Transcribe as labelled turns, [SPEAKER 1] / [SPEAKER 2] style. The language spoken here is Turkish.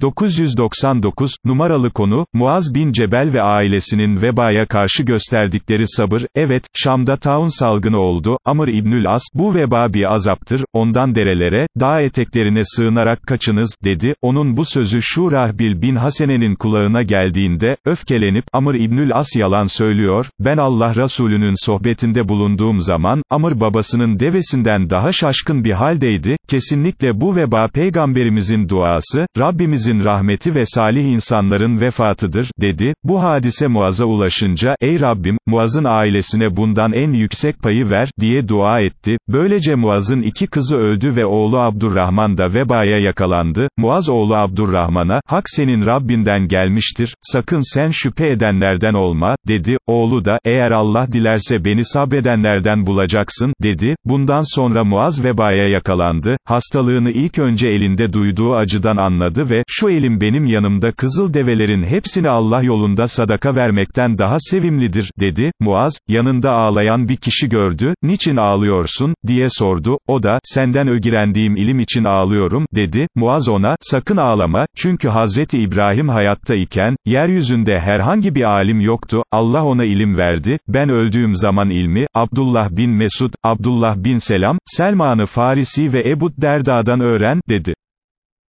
[SPEAKER 1] 999, numaralı konu, Muaz bin Cebel ve ailesinin vebaya karşı gösterdikleri sabır, evet, Şam'da taun salgını oldu, Amr İbnül As, bu veba bir azaptır, ondan derelere, dağ eteklerine sığınarak kaçınız, dedi, onun bu sözü Şurahbil bin Hasene'nin kulağına geldiğinde, öfkelenip, Amr İbnül As yalan söylüyor, ben Allah Resulü'nün sohbetinde bulunduğum zaman, Amr babasının devesinden daha şaşkın bir haldeydi, kesinlikle bu veba peygamberimizin duası, Rabbimizin rahmeti ve salih insanların vefatıdır, dedi, bu hadise Muaz'a ulaşınca, ey Rabbim, Muaz'ın ailesine bundan en yüksek payı ver, diye dua etti, böylece Muaz'ın iki kızı öldü ve oğlu Abdurrahman da vebaya yakalandı, Muaz oğlu Abdurrahman'a, hak senin Rabbinden gelmiştir, sakın sen şüphe edenlerden olma, dedi, oğlu da, eğer Allah dilerse beni sabredenlerden bulacaksın, dedi, bundan sonra Muaz vebaya yakalandı, hastalığını ilk önce elinde duyduğu acıdan anladı ve, şu elim benim yanımda kızıl develerin hepsini Allah yolunda sadaka vermekten daha sevimlidir, dedi, Muaz, yanında ağlayan bir kişi gördü, niçin ağlıyorsun, diye sordu, o da, senden ögirendiğim ilim için ağlıyorum, dedi, Muaz ona, sakın ağlama, çünkü Hazreti İbrahim hayatta iken, yeryüzünde herhangi bir alim yoktu, Allah ona ilim verdi, ben öldüğüm zaman ilmi, Abdullah bin Mesud, Abdullah bin Selam, Selman-ı Farisi ve Derda'dan öğren, dedi.